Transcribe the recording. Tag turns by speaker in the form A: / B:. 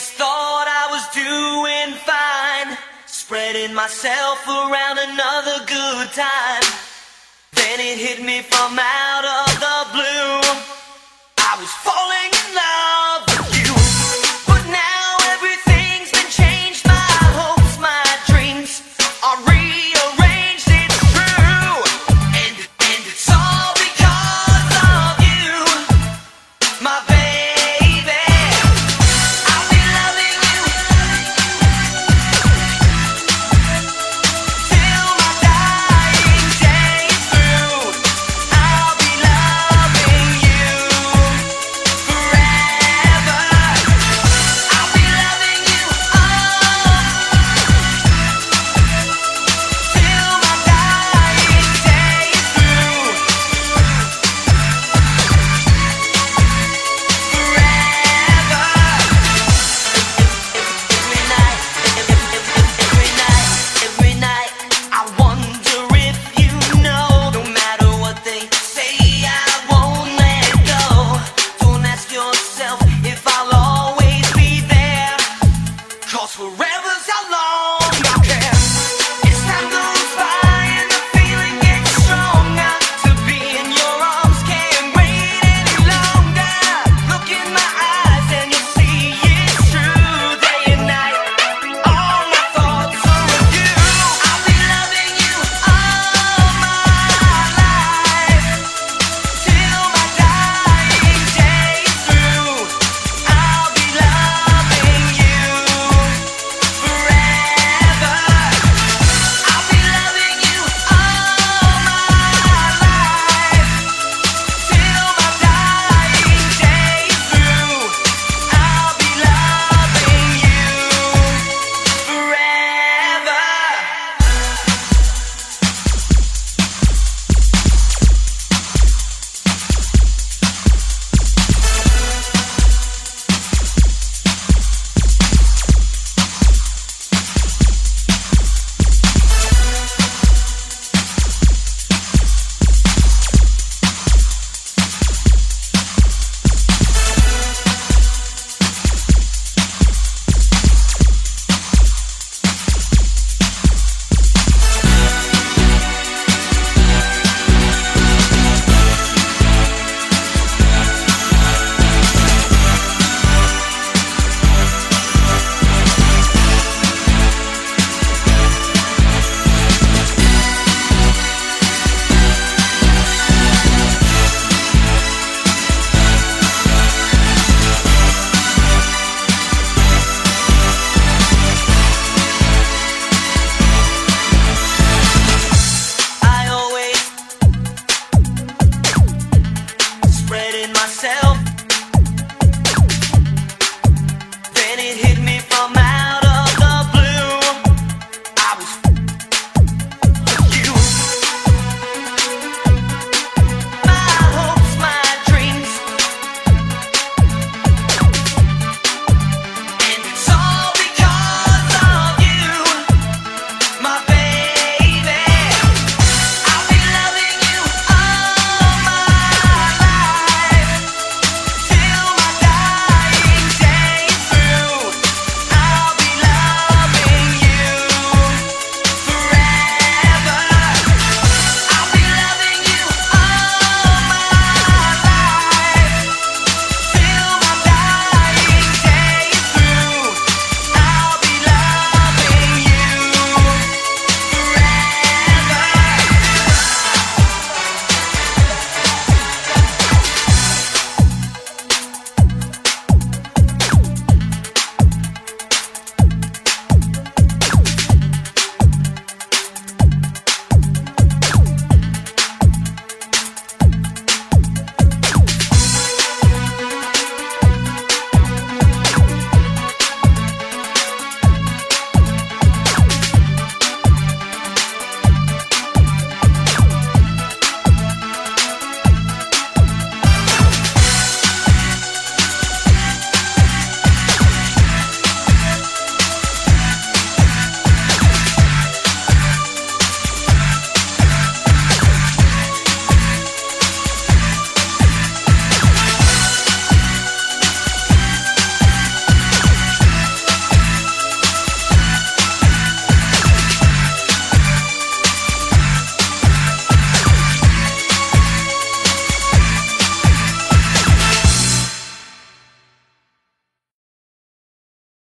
A: always thought I was doing fine, spreading myself around another good time. Then it hit me from out of